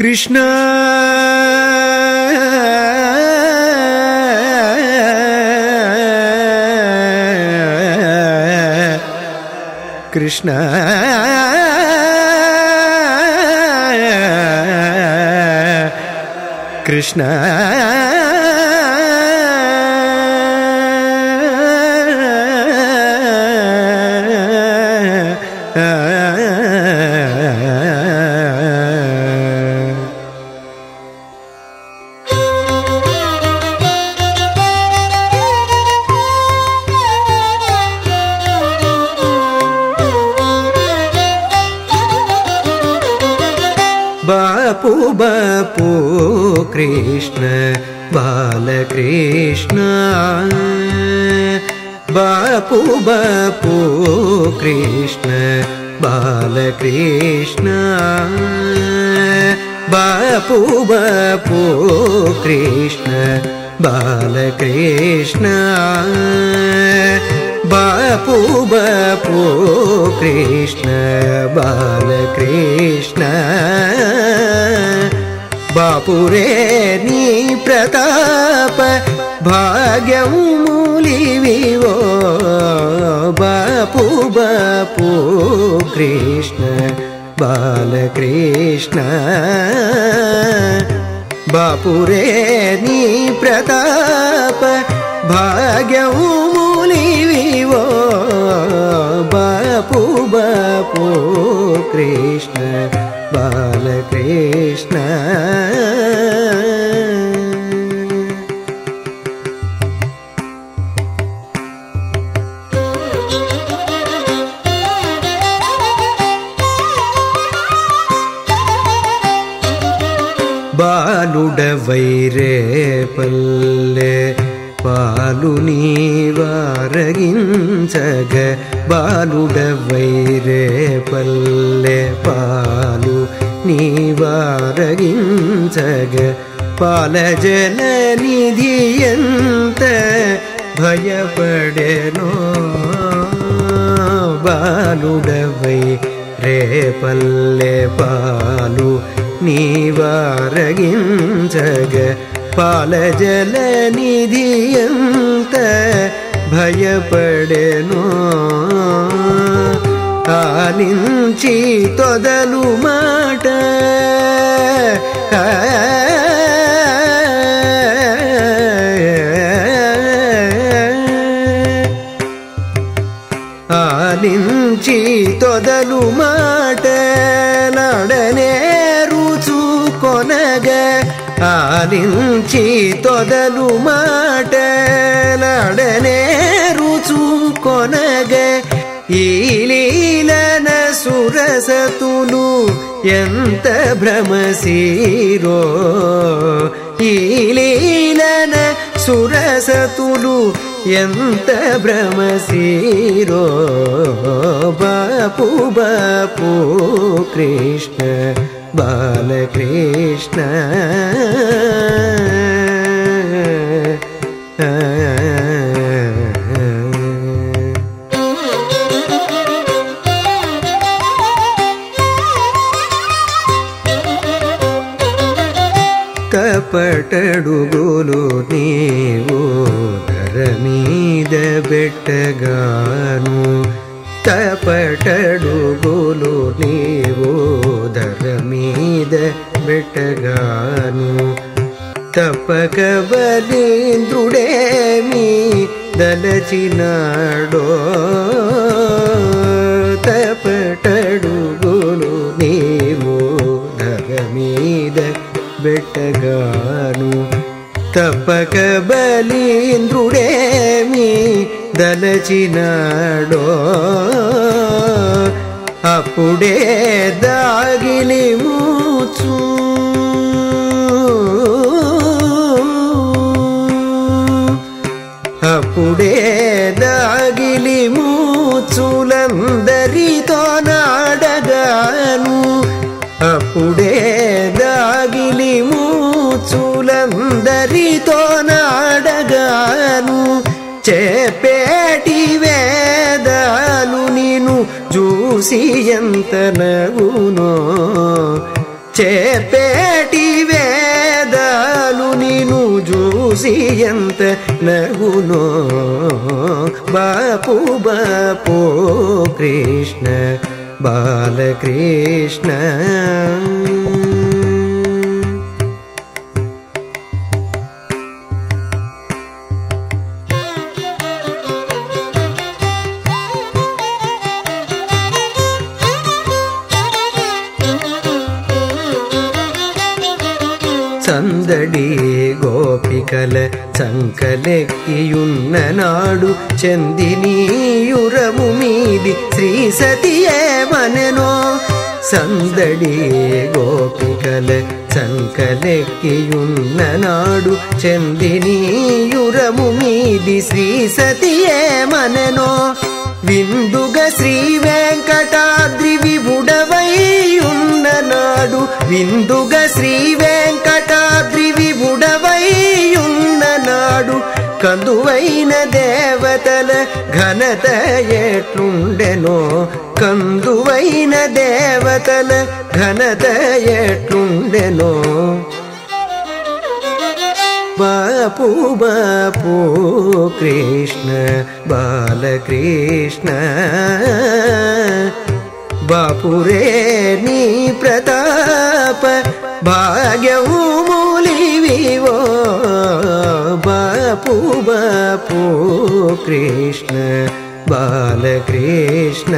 కృష్ణ కృష్ణ కృష్ణ पूबपु कृष्ण बालकृष्ण। बपु बापूबपु कृष्ण बालकृष्ण। बपु बापूबपु कृष्ण बालकृष्ण। बपु बापूबपु कृष्ण बालकृष्ण। బాపురే నీ ప్రతాప భాగ్యములివివో బాపు బాపు కృష్ణ బాలకృష్ణ బాపురే నీ ప్రతాప భాగ్యములివివో బాపు బాపు కృష్ణ బాలకృష్ణ బాలుడవైరే పల్లె పాలు నీవారగించగ బాలుడవైరే పల్లె పాలు నీవారగించగ పాల జల నిధి ఎంత భయపడెనో బాలుడవై రే పల్లె పాలు నీవారగించగ పాల జల నిధి ఎంత భయపడెనో ఆలించి తొదలు ఆలించి తొదలు మాట నడనే రుచు కొనగ ఈ లీలన సురసతులు ఎంత భ్రమశీరో. ఈ లీలన సురసతులు ఎంత భ్రమశీరో. బాపు బాపు కృష్ణ బాలకృష్ణ. కపటడుగులు నీవు ధర మీద బెట్టగాను కపటడుగులు నీ మీద బెట్టగాను తప్పక బలీంద్రుడేమి దలచినాడో. తపటడుగులు నీవు ధర మీద బెట్టగాను. తప్పక బలీంద్రుడేమి దలచినాడో. అప్పుడే దాగిలి మూచు. అప్పుడే దాగిలి మూచులందరితో నాడగాను. అప్పుడే దాగిలి మూచులందరితో నాడగాను. చెప్పే చూసి ఎంత నవ్వునో చేపేటి వేదాలు నిను చూసి ఎంత నవ్వునో బాపు బాపు కృష్ణ బాలకృష్ణ. సందడి గోపికల చంకలెక్కియున్న నాడు చందినీయురము మీది శ్రీ సతియే మననో. సందడి గోపికల చంకలెక్కియున్న నాడు చందినీయురము మీది శ్రీ సతియే మననో. విందుగ శ్రీ వెంకటాద్రి విభుడవై ఉన్న నాడు విందుగ శ్రీ వెంకట కందువైన దేవతల ఘనత ఎట్లుండెనో? కందువైన దేవతల ఘనత ఎట్లుండెనో? బాపు బాపు కృష్ణ బాలకృష్ణ. బాపురే నీ ప్రతాప భాగ్యము మూలి कृष्ण बालकृष्ण।